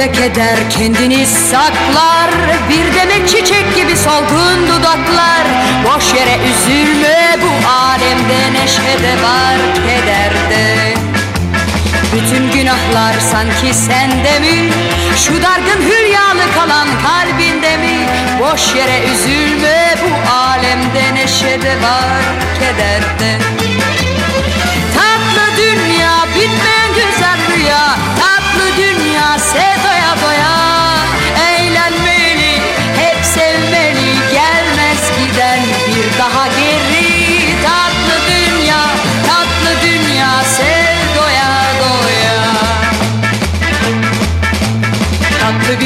ve keder kendini saklar Bir demet çiçek gibi solgun dudaklar Boş yere üzülme bu alemde neşe de var kederde bütün günahlar sanki sende mi? Şu dargın hülyalı kalan kalbinde mi? Boş yere üzülme bu alemde neşe de var kederde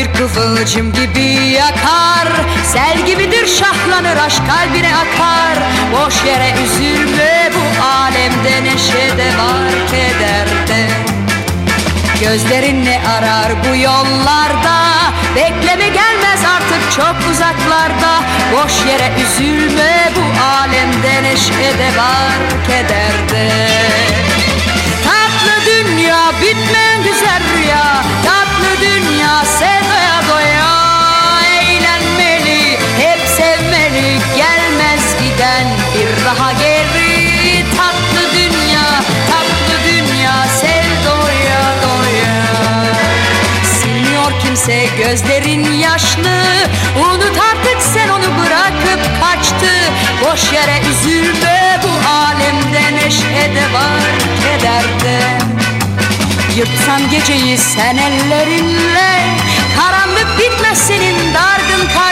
bir kıvılcım gibi yakar. Sel gibidir şahlanır aşk kalbine akar. Boş yere üzülme bu alemde neşe de var kederde. Gözlerin ne arar bu yollarda? Bekleme gelmez artık çok uzaklarda. Boş yere üzülme bu alemde neşe de var kederde Kimse gözlerin yaşlı. Unut artık sen onu bırakıp kaçtı. Boş yere üzülme bu alemde neşe de var kederde Yırtsan geceyi sen ellerinle Karanlık bitmez senin dargın kalbinde